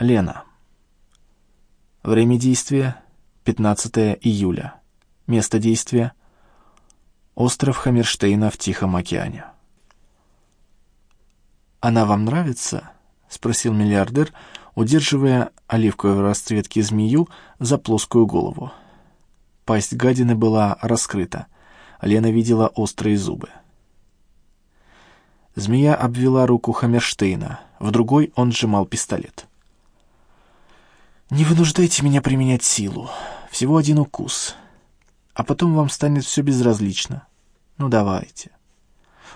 Лена. Время действия — 15 июля. Место действия — остров Хаммерштейна в Тихом океане. «Она вам нравится?» — спросил миллиардер, удерживая оливковой расцветки змею за плоскую голову. Пасть гадины была раскрыта. Лена видела острые зубы. Змея обвела руку Хаммерштейна, в другой он сжимал пистолет. «Не вынуждайте меня применять силу. Всего один укус. А потом вам станет все безразлично. Ну, давайте».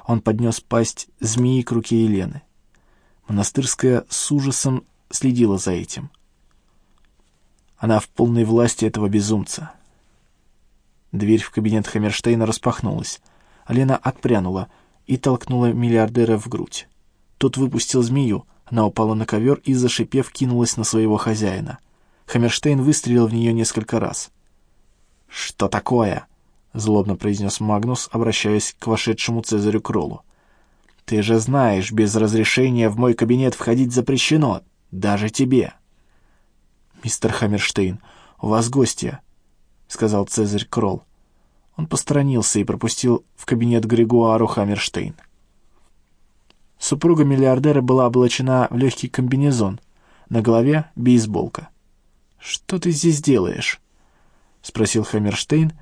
Он поднес пасть змеи к руке Елены. Монастырская с ужасом следила за этим. Она в полной власти этого безумца. Дверь в кабинет Хаммерштейна распахнулась. Лена отпрянула и толкнула миллиардера в грудь. Тот выпустил змею, она упала на ковер и, зашипев, кинулась на своего хозяина. Хаммерштейн выстрелил в нее несколько раз. «Что такое?» — злобно произнес Магнус, обращаясь к вошедшему Цезарю Кроллу. «Ты же знаешь, без разрешения в мой кабинет входить запрещено, даже тебе». «Мистер Хаммерштейн, у вас гостья», — сказал Цезарь Кролл. Он посторонился и пропустил в кабинет Григуару Хаммерштейн. Супруга миллиардера была облачена в легкий комбинезон, на голове бейсболка. «Что ты здесь делаешь?» — спросил Хаммерштейн.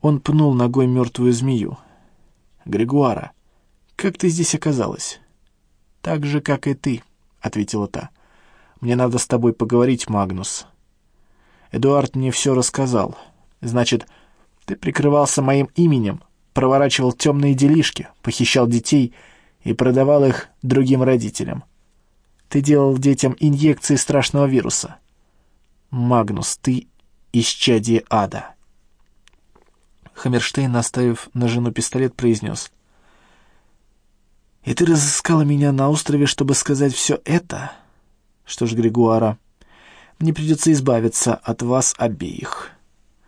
Он пнул ногой мертвую змею. «Григуара, как ты здесь оказалась?» «Так же, как и ты», — ответила та. «Мне надо с тобой поговорить, Магнус». «Эдуард мне все рассказал. Значит, ты прикрывался моим именем, проворачивал темные делишки, похищал детей и продавал их другим родителям. Ты делал детям инъекции страшного вируса». Магнус, ты исчадие ада. Хаммерштейн, наставив на жену пистолет, произнес. «И ты разыскала меня на острове, чтобы сказать все это? Что ж, Григуара, мне придется избавиться от вас обеих.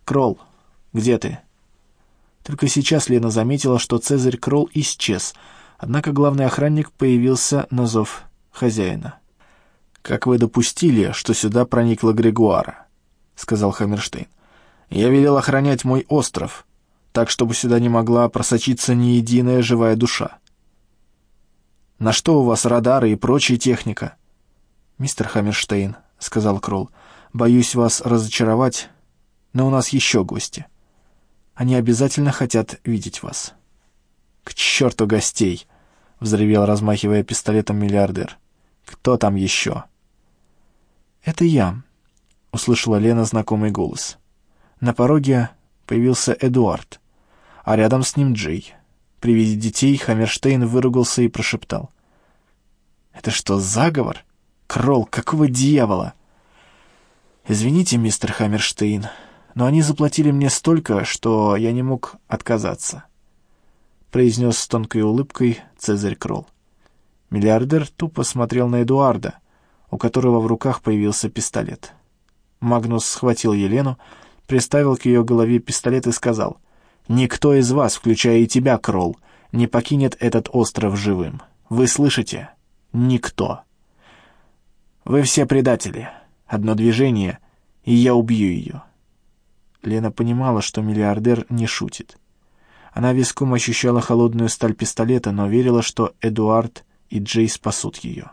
Кролл, где ты?» Только сейчас Лена заметила, что Цезарь Кролл исчез, однако главный охранник появился на зов хозяина. «Как вы допустили, что сюда проникла Григуара?» — сказал Хаммерштейн. «Я велел охранять мой остров, так, чтобы сюда не могла просочиться ни единая живая душа. На что у вас радары и прочая техника?» «Мистер Хаммерштейн», — сказал Кролл, — «боюсь вас разочаровать, но у нас еще гости. Они обязательно хотят видеть вас». «К черту гостей!» — взревел, размахивая пистолетом миллиардер. «Кто там еще?» «Это я», — услышала Лена знакомый голос. На пороге появился Эдуард, а рядом с ним Джей. При виде детей Хаммерштейн выругался и прошептал. «Это что, заговор? Кролл, какого дьявола?» «Извините, мистер Хаммерштейн, но они заплатили мне столько, что я не мог отказаться», — произнес с тонкой улыбкой Цезарь Кролл. Миллиардер тупо смотрел на Эдуарда, у которого в руках появился пистолет. Магнус схватил Елену, приставил к ее голове пистолет и сказал, «Никто из вас, включая и тебя, Кролл, не покинет этот остров живым. Вы слышите? Никто. Вы все предатели. Одно движение, и я убью ее». Лена понимала, что миллиардер не шутит. Она виском ощущала холодную сталь пистолета, но верила, что Эдуард и Джей спасут ее.